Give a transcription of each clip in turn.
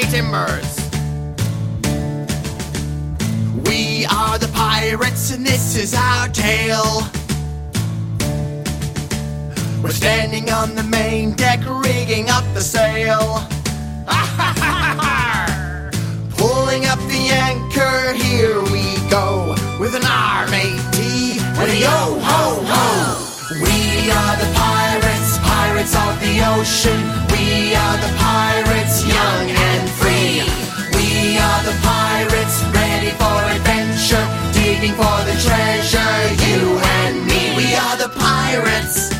me timbers. We are the pirates, and this is our tale. We're standing on the main deck, rigging up the sail. Pulling up the anchor, here we go with an R-A-T and a yo ho ho. We are the pirates, pirates of the ocean. We are the pirates, young and free. We are the pirates, ready for adventure, digging for the treasure. You and me, we are the pirates.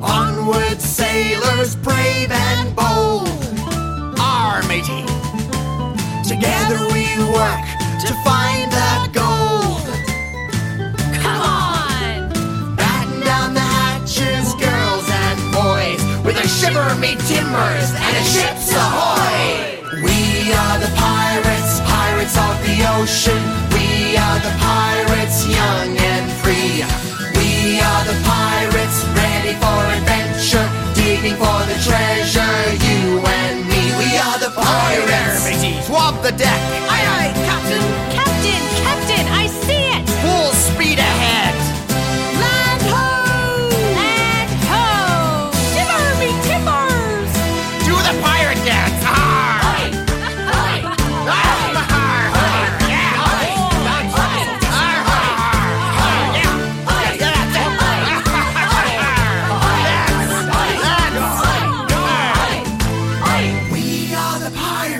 Onward, sailors, brave and bold. Our matey. Together we work with a shiver me timbers and a ship's ahoy. We are the pirates, pirates of the ocean. We are the pirates, young and free. We are the pirates, ready for adventure, digging for the treasure. You and me, we are the pirates. swab the deck.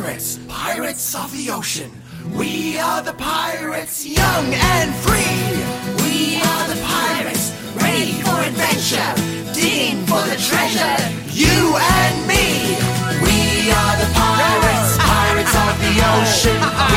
pirates, pirates of the ocean. We are the pirates, young and free. We are the pirates, ready for adventure, digging for the treasure. You and me. We are the pirates, pirates of the ocean.